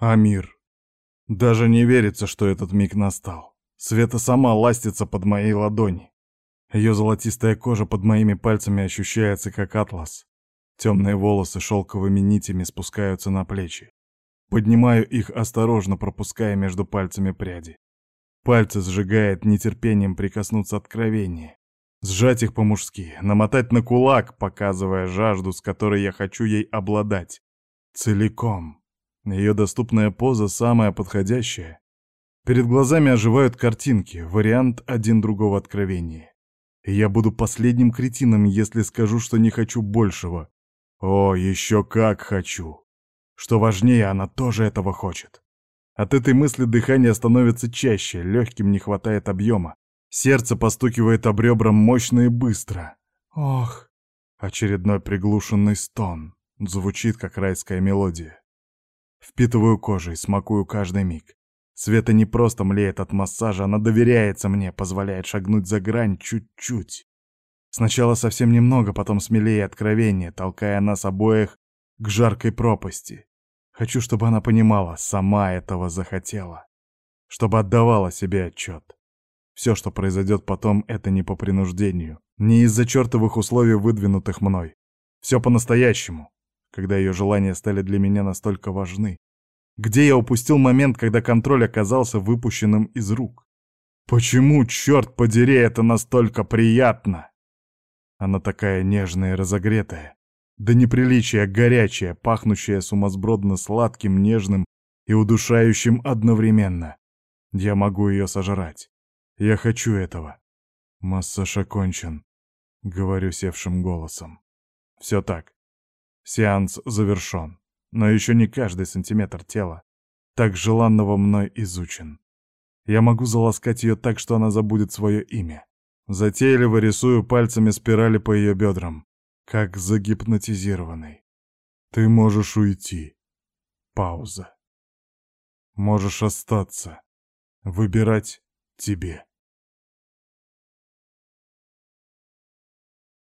Амир. Даже не верится, что этот миг настал. Света сама ластится под моей ладони. Ее золотистая кожа под моими пальцами ощущается как атлас. Темные волосы шелковыми нитями спускаются на плечи. Поднимаю их осторожно, пропуская между пальцами пряди. Пальцы сжигает нетерпением прикоснуться откровение. Сжать их по-мужски, намотать на кулак, показывая жажду, с которой я хочу ей обладать. Целиком. Ее доступная поза самая подходящая. Перед глазами оживают картинки, вариант один другого откровения. И я буду последним кретином, если скажу, что не хочу большего. О, еще как хочу. Что важнее, она тоже этого хочет. От этой мысли дыхание становится чаще, легким не хватает объема. Сердце постукивает об ребра мощно и быстро. Ох, очередной приглушенный стон. Звучит, как райская мелодия. Впитываю кожей, смакую каждый миг. Света не просто млеет от массажа, она доверяется мне, позволяет шагнуть за грань чуть-чуть. Сначала совсем немного, потом смелее откровение, толкая нас обоих к жаркой пропасти. Хочу, чтобы она понимала, сама этого захотела. Чтобы отдавала себе отчет. Все, что произойдет потом, это не по принуждению, не из-за чертовых условий, выдвинутых мной. Все по-настоящему, когда ее желания стали для меня настолько важны. Где я упустил момент, когда контроль оказался выпущенным из рук? Почему, черт подери, это настолько приятно? Она такая нежная и разогретая. До неприличия горячая, пахнущая сумасбродно сладким, нежным и удушающим одновременно. Я могу ее сожрать. Я хочу этого. Массаж окончен, говорю севшим голосом. Все так. Сеанс завершен. Но еще не каждый сантиметр тела, так желанного мной, изучен. Я могу заласкать ее так, что она забудет свое имя. Затейливо рисую пальцами спирали по ее бедрам, как загипнотизированный. Ты можешь уйти. Пауза. Можешь остаться. Выбирать тебе.